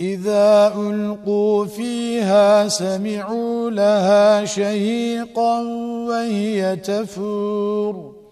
إذا ألقوا فيها سمعوا لها شهيقا وهي تفور.